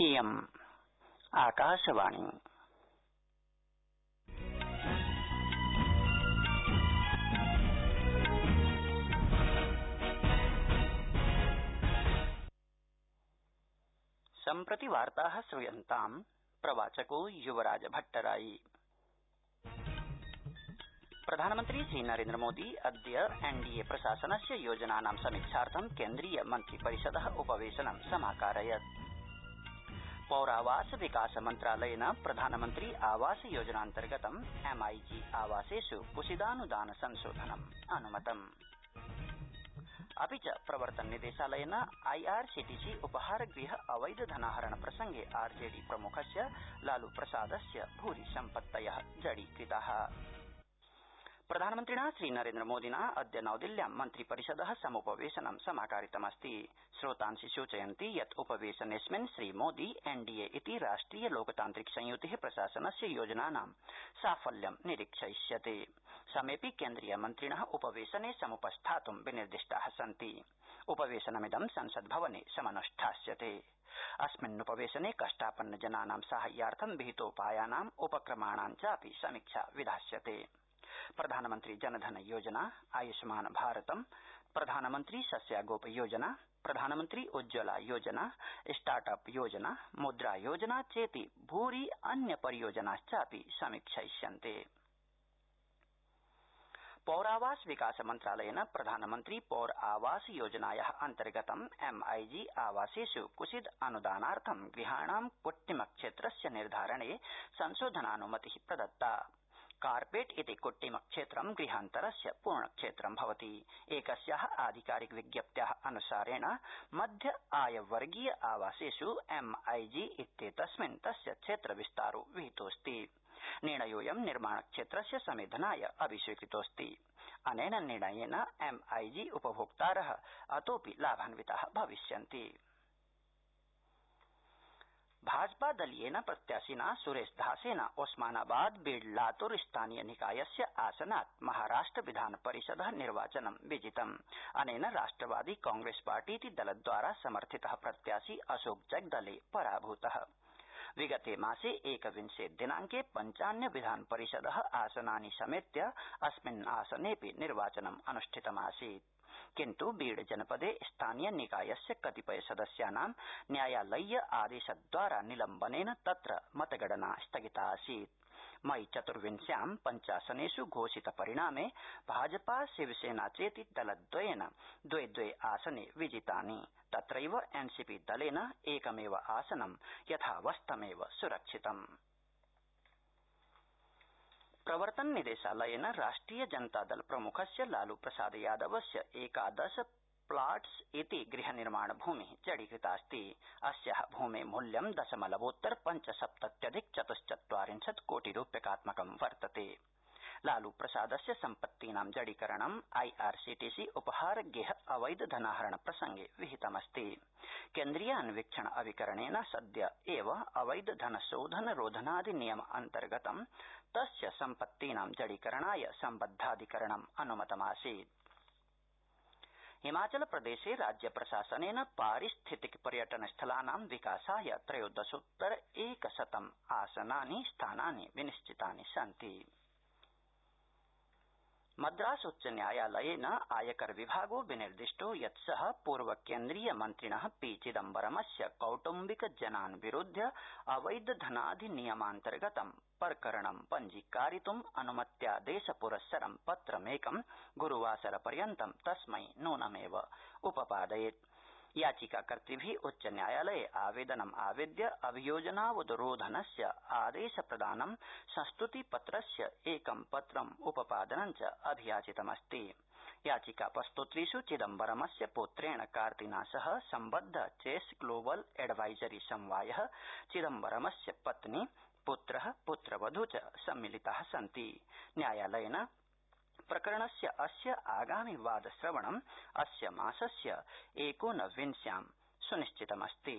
इयम् आकाशवाणी। सम्प्रति वार्ता श्रूयन्ताम्, प्रवाचको युवराज भट्टराई। प्रधानमन्त्री श्रीनरेन्द्रमोदी अद्य एनडीए प्रशासनस्य योजनानां समीक्षार्थं केंद्रीय मन्त्रिपरिषद उपवेशनं समाकारयत्। पौरावास विकास मन्त्रालयेन प्रधानमन्त्री आवास योजनान्तर्गतं एमआईजी आवासेष् कुसिदानुदान संशोधनम् अनुमतम्। अपि च प्रवर्तन निदेशालयेन आईआरसीटीसी उपहारगृह अवैध धनाहरण प्रसंगे आरजेडी प्रमुखस्य लालू प्रसादस्य भूरि सम्पत्तय जडीकृता। प्रधानमन्त्रिणा श्रीनरेन्द्रमोदिना अद्य नवदिल्ल्यां मन्त्रिपरिषद समुपवेशनं समाकारितमस्ति। श्रोतांसि सूचयन्ति यत् उपवेशनेऽस्मिन् श्रीमोदी, एनडीए इति राष्ट्रिय लोकतान्त्रिक संयुते प्रशासनस्य योजनानां साफल्यं निरीक्षयिष्यते। समेऽपि केन्द्रीयमन्त्रिण उपवेशने समुपस्थातुं विनिर्दिष्टा सन्ति। उपवेशनमिदं संसद्भवने समनुष्ठास्यते। अस्मिन्नुपवेशने कष्टापन्न जनानां साहाय्यार्थं विहितोपायानाम् उपक्रमाणां चापि समीक्षा विधास्यते। प्रधानमन्त्री जनधन योजना, आयुष्मान भारतम्, प्रधानमन्त्री शस्यागोप योजना, प्रधानमन्त्री उज्ज्वला योजना, स्टार्टअप योजना, मुद्रा योजना चेति भूरि अन्य परियोजनाश्चापि समीक्षयिष्यन्ते। पौरावास विकास मन्त्रालयेन प्रधानमन्त्री पौर आवास योजनाया अन्तर्गतं एमआईजी आवासेष् कुसिद अनुदानार्थं गृहाणां कुट्टिमक्षेत्रस्य निर्धारणे संशोधनानुमति प्रदत्ता। कार्पेट इति कुट्टिम क्षेत्रं गृहान्तरस्य पूर्णक्षेत्रं भवति। एकस्या आधिकारिक विज्ञप्त्या अनुसारेण मध्य आय वर्गीय आवासेष् एमआईजी इत्येतस्मिन् तस्य क्षेत्र विस्तारो विहितोऽस्ति। निर्णयोऽयं निर्माणक्षेत्रस्य समेधनाय अभिस्वीकृतोऽस्ति। अनेन निर्णयेन एमआईजी उपभोक्तार अतोऽपि लाभान्विता भविष्यन्ति। भाजपा दलीयेन प्रत्याशिना सुरेश धासेन ओस्मानाबाद बीड स्थानीय निकायस्य आसनात् महाराष्ट्र विधान परिषद निर्वाचनं विजितम्। अनेन राष्ट्रवादी कांग्रेस पार्टीति दलद्वारा समर्थित प्रत्याशी अशोक जगदले पराभूत। विगते मासे एकविंशे दिनांके पञ्चान्य विधान परिषद आसनानि समेत्य अस्मिन् आसनेऽपि निर्वाचनम् अनुष्ठितमासीत्। किन्तु बीड जनपदे स्थानीय निकायस्य कतिपय सदस्यानां न्यायालयीय आदेशद्वारा निलम्बनेन तत्र मतगणना स्थगिता आसीत् मई चतुर्विंश्यां पञ्चासनेष् घोषित परिणामे भाजपा शिवसेना चेति दलद्वयेन द्वे द्वे आसने विजितानि तत्रैव एनसीपी दलेन एकमेव आसनं यथावस्थमेव सुरक्षितम् प्रवर्तन निदेशालयेन राष्ट्रिय जनतादल प्रमुखस्य लालू प्रसाद यादवस्य एकादश प्लाट्स इति गृहनिर्माण भूमि जडीकृतास्ति। अस्या भूमे मूल्यं दशमलवोत्तर पञ्चसप्तत्यधिक चतुश्चत्वारिंशत् कोटि रूप्यकात्मकं वर्तते। लालू प्रसादस्य सम्पत्तीनां जडीकरणं आईआरसीटीसी उपहार गेह अवैध धनाहरण प्रसंगे विहितमस्ति। केंद्रीय अन्वीक्षण अभिकरणेन सद्य एव अवैध धनशोधन रोधनाधिनियम अन्तर्गतं तस्य सम्पत्तीनां जडीकरणाय सम्बद्धाधिकरणम् अनुमतमासीत्। हिमाचल प्रदेशे राज्य प्रशासनेन पारिस्थितिक पर्यटन स्थलानां विकासाय त्रयोदशोत्तर एकशतं आसनानि स्थानानि विनिश्चितानि सन्ति। मद्रास उच्च न्यायालयेन आयकर विभागो विनिर्दिष्टो यत् स पूर्व केंद्रीय मन्त्रिण पी. चिदम्बरमस्य कौट्म्बिक जनान् विरुध्य अवैध धनाधिनियमान्तर्गतं प्रकरणं पञ्जीकारितुम् अनुमत्यादेश पुरस्सरं पत्रमेकं गुरूवासरपर्यन्तं तस्मै नूनमेव उपपादयेत्। याचिकाकर्तृभि उच्चन्यायालये आवेदनम् आवेद्य अभियोजनावरोधनस्य आदेश प्रदानं संस्तुतिपत्रस्य एकं पत्रम् उपपादनं च अभियाचितमस्ति। याचिकाप्रस्तोत्रेष् चिदम्बरमस्य पौत्रेण कार्तिना सह सम्बद्ध चेस ग्लोबल एडवाइजरी समवाय, चिदम्बरमस्य पत्नी, पुत्र, पुत्रवधू च सम्मिलिता सन्ति। न्यायालयेन प्रकरणस्य अस्य आगामि वादश्रवणं अस्य मासस्य एकोनविंश्यां सुनिश्चितमस्ति।